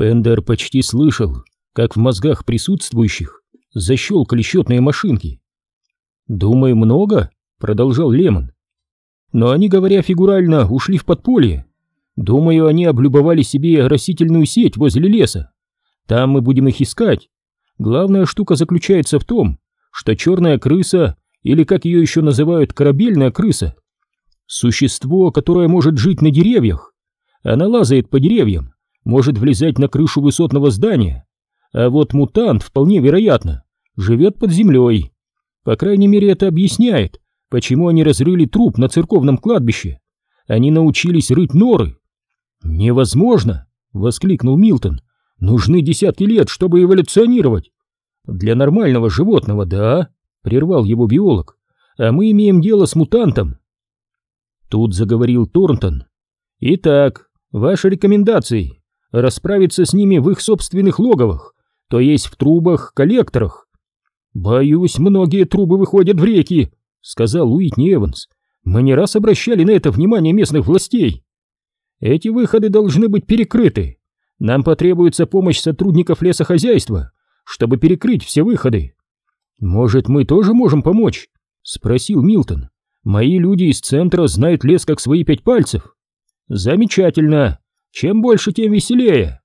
Пендер почти слышал, как в мозгах присутствующих защелкали счетные машинки. «Думаю, много?» — продолжал Лемон. «Но они, говоря фигурально, ушли в подполье. Думаю, они облюбовали себе растительную сеть возле леса. Там мы будем их искать. Главная штука заключается в том, что черная крыса, или как ее еще называют, корабельная крыса, существо, которое может жить на деревьях. Она лазает по деревьям, может влезать на крышу высотного здания, а вот мутант, вполне вероятно, живет под землей. По крайней мере, это объясняет, почему они разрыли труп на церковном кладбище. Они научились рыть норы. «Невозможно!» — воскликнул Милтон. «Нужны десятки лет, чтобы эволюционировать». «Для нормального животного, да?» — прервал его биолог. «А мы имеем дело с мутантом». Тут заговорил Торнтон. «Итак, ваши рекомендации расправиться с ними в их собственных логовах, то есть в трубах, коллекторах. «Боюсь, многие трубы выходят в реки», — сказал Уитни Эванс. «Мы не раз обращали на это внимание местных властей. Эти выходы должны быть перекрыты. Нам потребуется помощь сотрудников лесохозяйства, чтобы перекрыть все выходы». «Может, мы тоже можем помочь?» — спросил Милтон. «Мои люди из центра знают лес как свои пять пальцев». «Замечательно. Чем больше, тем веселее.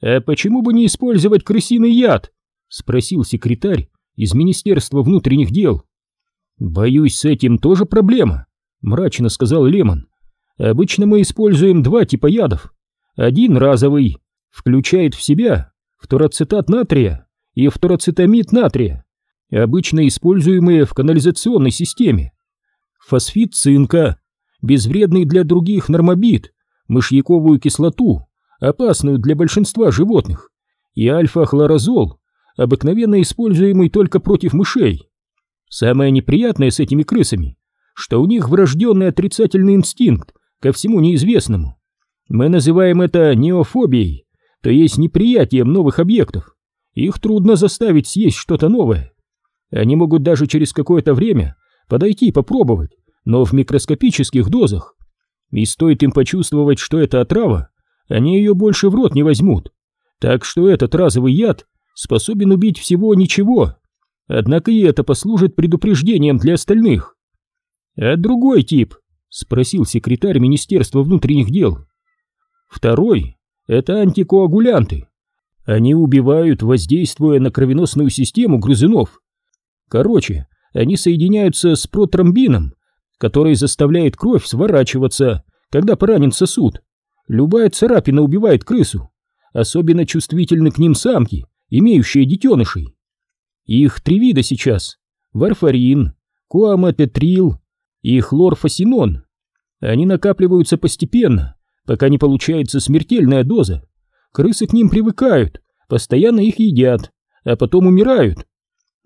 А почему бы не использовать крысиный яд? Спросил секретарь из Министерства внутренних дел. Боюсь, с этим тоже проблема, мрачно сказал Лемон. Обычно мы используем два типа ядов. Один разовый, включает в себя фторацетат натрия и фторацетамид натрия, обычно используемые в канализационной системе. Фосфид цинка, безвредный для других нормобит, мышьяковую кислоту, опасную для большинства животных, и альфа-хлорозол, обыкновенно используемый только против мышей. Самое неприятное с этими крысами, что у них врожденный отрицательный инстинкт ко всему неизвестному. Мы называем это неофобией, то есть неприятием новых объектов. Их трудно заставить съесть что-то новое. Они могут даже через какое-то время подойти и попробовать, но в микроскопических дозах, и стоит им почувствовать, что это отрава, они ее больше в рот не возьмут. Так что этот разовый яд способен убить всего ничего. Однако и это послужит предупреждением для остальных. А другой тип? Спросил секретарь Министерства внутренних дел. Второй — это антикоагулянты. Они убивают, воздействуя на кровеносную систему грызунов. Короче, они соединяются с протромбином, который заставляет кровь сворачиваться, когда поранен сосуд. Любая царапина убивает крысу. Особенно чувствительны к ним самки, имеющие детенышей. Их три вида сейчас. Варфарин, куамететрил и хлорфасинон. Они накапливаются постепенно, пока не получается смертельная доза. Крысы к ним привыкают, постоянно их едят, а потом умирают.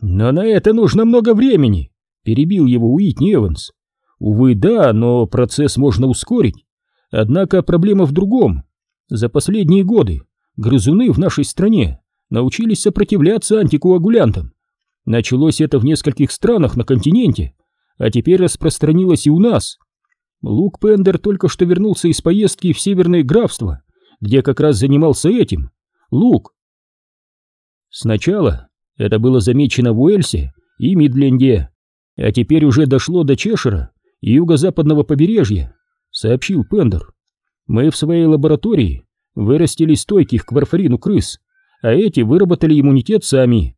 Но на это нужно много времени, перебил его Уитни Эванс. Увы, да, но процесс можно ускорить. Однако проблема в другом. За последние годы грызуны в нашей стране научились сопротивляться антикоагулянтам. Началось это в нескольких странах на континенте, а теперь распространилось и у нас. Лук Пендер только что вернулся из поездки в Северное графство, где как раз занимался этим. Лук. Сначала это было замечено в Уэльсе и Мидленде, а теперь уже дошло до Чешера и юго-западного побережья, сообщил Пендер. Мы в своей лаборатории вырастили стойких к варфарину крыс, а эти выработали иммунитет сами.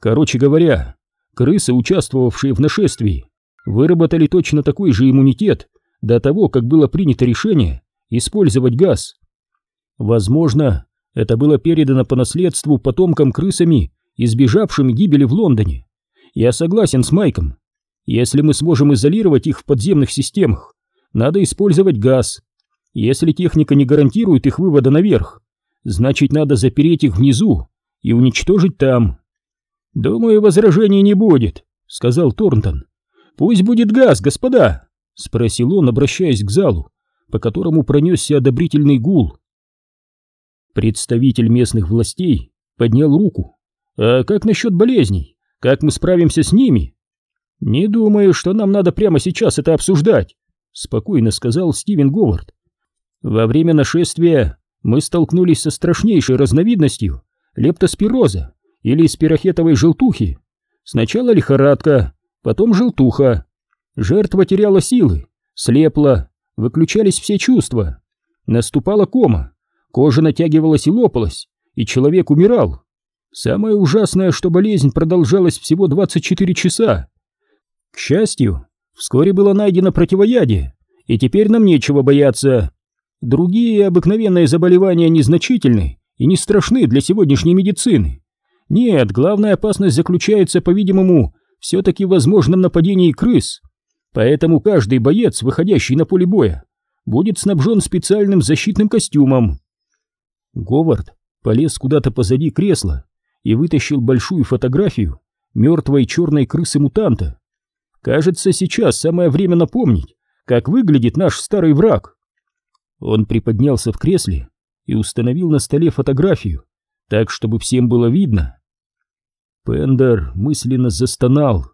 Короче говоря, крысы, участвовавшие в нашествии, выработали точно такой же иммунитет до того, как было принято решение использовать газ. Возможно, это было передано по наследству потомкам крысами, избежавшим гибели в Лондоне. Я согласен с Майком. Если мы сможем изолировать их в подземных системах, надо использовать газ. Если техника не гарантирует их вывода наверх, значит надо запереть их внизу и уничтожить там. Думаю, возражений не будет, сказал Торнтон. Пусть будет газ, господа, спросил он, обращаясь к залу, по которому пронесся одобрительный гул. Представитель местных властей поднял руку. А как насчет болезней? Как мы справимся с ними? «Не думаю, что нам надо прямо сейчас это обсуждать», — спокойно сказал Стивен Говард. «Во время нашествия мы столкнулись со страшнейшей разновидностью лептоспироза или спирохетовой желтухи. Сначала лихорадка, потом желтуха. Жертва теряла силы, слепла, выключались все чувства. Наступала кома, кожа натягивалась и лопалась, и человек умирал. Самое ужасное, что болезнь продолжалась всего 24 часа. К счастью, вскоре было найдено противоядие, и теперь нам нечего бояться. Другие обыкновенные заболевания незначительны и не страшны для сегодняшней медицины. Нет, главная опасность заключается, по-видимому, все-таки в возможном нападении крыс. Поэтому каждый боец, выходящий на поле боя, будет снабжен специальным защитным костюмом. Говард полез куда-то позади кресла и вытащил большую фотографию мертвой черной крысы-мутанта. Кажется, сейчас самое время напомнить, как выглядит наш старый враг. Он приподнялся в кресле и установил на столе фотографию, так, чтобы всем было видно. Пендер мысленно застонал.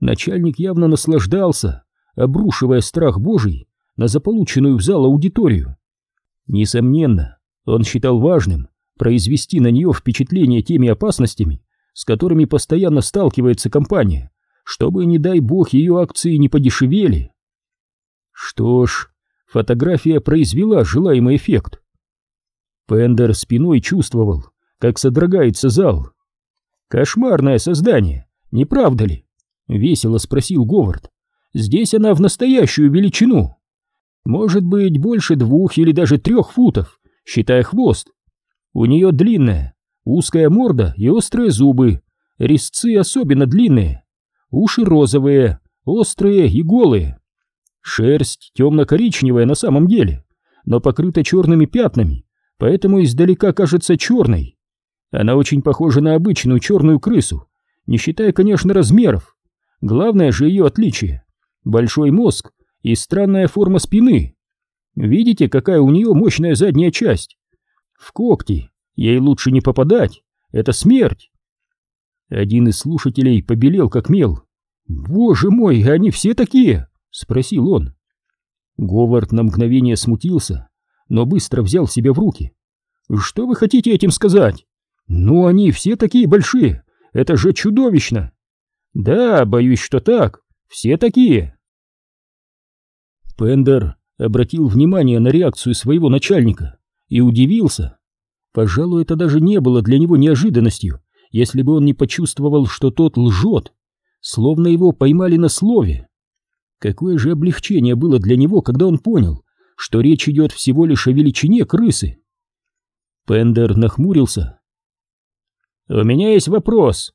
Начальник явно наслаждался, обрушивая страх Божий на заполученную в зал аудиторию. Несомненно, он считал важным произвести на нее впечатление теми опасностями, с которыми постоянно сталкивается компания, чтобы, не дай бог, ее акции не подешевели. Что ж, фотография произвела желаемый эффект. Пендер спиной чувствовал, как содрогается зал. «Кошмарное создание, не правда ли?» — весело спросил Говард. «Здесь она в настоящую величину. Может быть, больше двух или даже трех футов, считая хвост. У нее длинная, узкая морда и острые зубы, резцы особенно длинные, уши розовые, острые и голые. Шерсть темно-коричневая на самом деле, но покрыта черными пятнами, поэтому издалека кажется черной. Она очень похожа на обычную черную крысу, не считая, конечно, размеров. Главное же ее отличие — большой мозг и странная форма спины. Видите, какая у нее мощная задняя часть? В когти ей лучше не попадать, это смерть. Один из слушателей побелел как мел. «Боже мой, они все такие!» — спросил он. Говард на мгновение смутился, но быстро взял себя в руки. «Что вы хотите этим сказать? Ну, они все такие большие, это же чудовищно!» «Да, боюсь, что так, все такие!» Пендер обратил внимание на реакцию своего начальника и удивился. Пожалуй, это даже не было для него неожиданностью, если бы он не почувствовал, что тот лжет, словно его поймали на слове. Какое же облегчение было для него, когда он понял, что речь идет всего лишь о величине крысы. Пендер нахмурился. «У меня есть вопрос».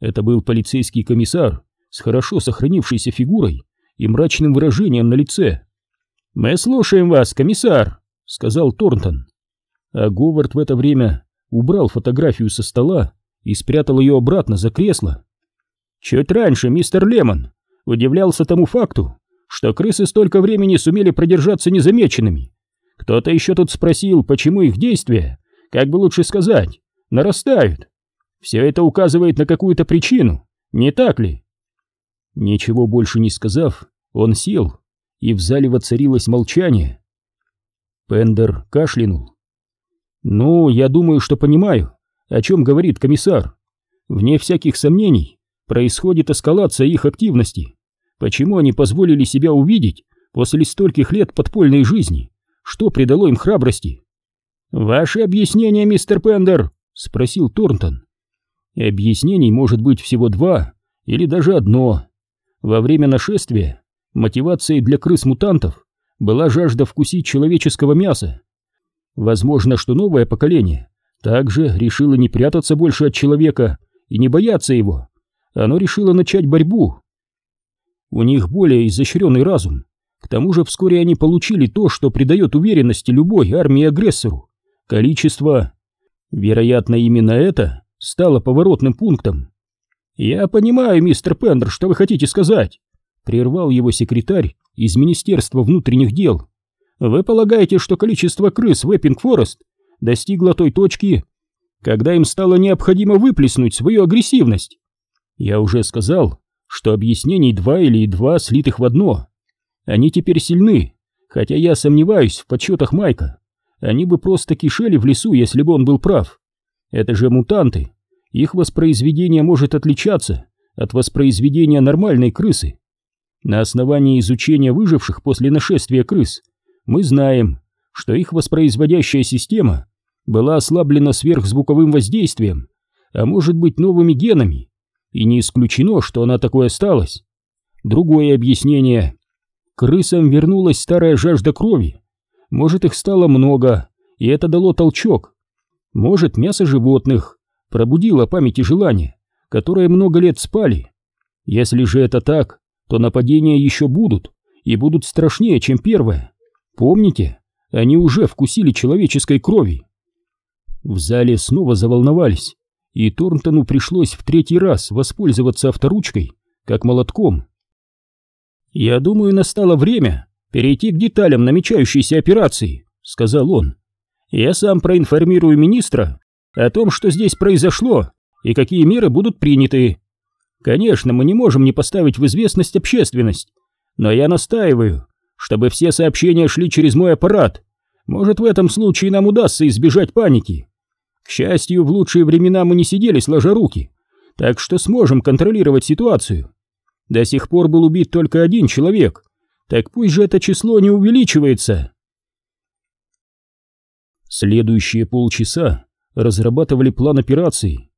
Это был полицейский комиссар с хорошо сохранившейся фигурой и мрачным выражением на лице. «Мы слушаем вас, комиссар», — сказал Торнтон. А Говард в это время убрал фотографию со стола и спрятал ее обратно за кресло. «Чуть раньше мистер Лемон удивлялся тому факту, что крысы столько времени сумели продержаться незамеченными. Кто-то еще тут спросил, почему их действия, как бы лучше сказать, нарастают. Все это указывает на какую-то причину, не так ли? Ничего больше не сказав, он сел, и в зале воцарилось молчание. Пендер кашлянул. «Ну, я думаю, что понимаю, о чем говорит комиссар. Вне всяких сомнений, происходит эскалация их активности. Почему они позволили себя увидеть после стольких лет подпольной жизни? Что придало им храбрости? «Ваши объяснения, мистер Пендер?» — спросил Торнтон. «Объяснений может быть всего два или даже одно. Во время нашествия мотивацией для крыс-мутантов была жажда вкусить человеческого мяса. Возможно, что новое поколение также решило не прятаться больше от человека и не бояться его, оно решило начать борьбу. У них более изощренный разум. К тому же вскоре они получили то, что придает уверенности любой армии-агрессору. Количество. Вероятно, именно это стало поворотным пунктом. «Я понимаю, мистер Пендер, что вы хотите сказать», — прервал его секретарь из Министерства внутренних дел. «Вы полагаете, что количество крыс в Эппинг-Форест достигло той точки, когда им стало необходимо выплеснуть свою агрессивность?» Я уже сказал, что объяснений два или два слитых в одно. Они теперь сильны, хотя я сомневаюсь в подсчетах Майка. они бы просто кишели в лесу, если бы он был прав. Это же мутанты. Их воспроизведение может отличаться от воспроизведения нормальной крысы. На основании изучения выживших после нашествия крыс мы знаем, что их воспроизводящая система была ослаблена сверхзвуковым воздействием, а может быть новыми генами, и не исключено, что она такой осталась. Другое объяснение. Крысам вернулась старая жажда крови. Может, их стало много, и это дало толчок. Может, мясо животных пробудило память и желания, которые много лет спали. Если же это так, то нападения еще будут, и будут страшнее, чем первое. Помните, они уже вкусили человеческой крови. В зале снова заволновались, и Торнтону пришлось в третий раз воспользоваться авторучкой, как молотком. «Я думаю, настало время перейти к деталям намечающейся операции», — сказал он. «Я сам проинформирую министра о том, что здесь произошло и какие меры будут приняты. Конечно, мы не можем не поставить в известность общественность, но я настаиваю, чтобы все сообщения шли через мой аппарат. Может, в этом случае нам удастся избежать паники. К счастью, в лучшие времена мы не сидели сложа руки, так что сможем контролировать ситуацию. До сих пор был убит только один человек, так пусть же это число не увеличивается. Следующие полчаса разрабатывали план операции.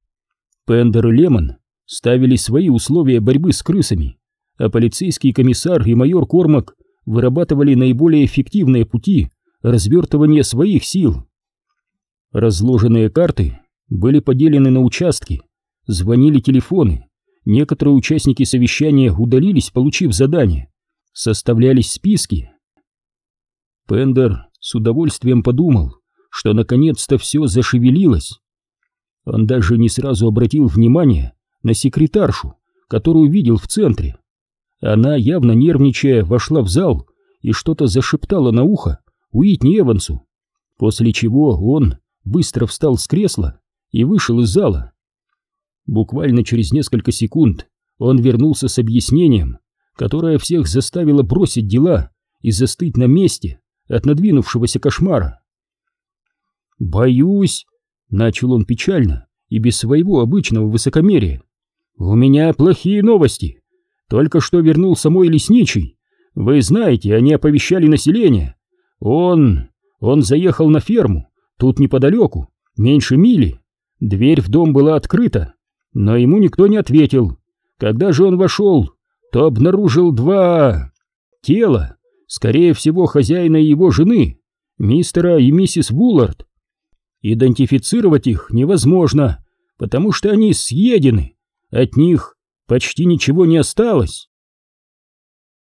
Пендер и Лемон ставили свои условия борьбы с крысами, а полицейский комиссар и майор Кормак вырабатывали наиболее эффективные пути развертывания своих сил. Разложенные карты были поделены на участки, звонили телефоны, некоторые участники совещания удалились, получив задание, составлялись списки. Пендер с удовольствием подумал, что наконец-то все зашевелилось. Он даже не сразу обратил внимание на секретаршу, которую видел в центре. Она, явно нервничая, вошла в зал и что-то зашептала на ухо Уитни Эвансу, после чего он быстро встал с кресла и вышел из зала. Буквально через несколько секунд он вернулся с объяснением, которое всех заставило бросить дела и застыть на месте от надвинувшегося кошмара. «Боюсь», — начал он печально и без своего обычного высокомерия, — «у меня плохие новости. Только что вернулся мой лесничий. Вы знаете, они оповещали население. Он... он заехал на ферму Тут неподалеку, меньше мили. Дверь в дом была открыта, но ему никто не ответил. Когда же он вошел, то обнаружил два тела, скорее всего, хозяина и его жены, мистера и миссис Вуллард. Идентифицировать их невозможно, потому что они съедены, от них почти ничего не осталось.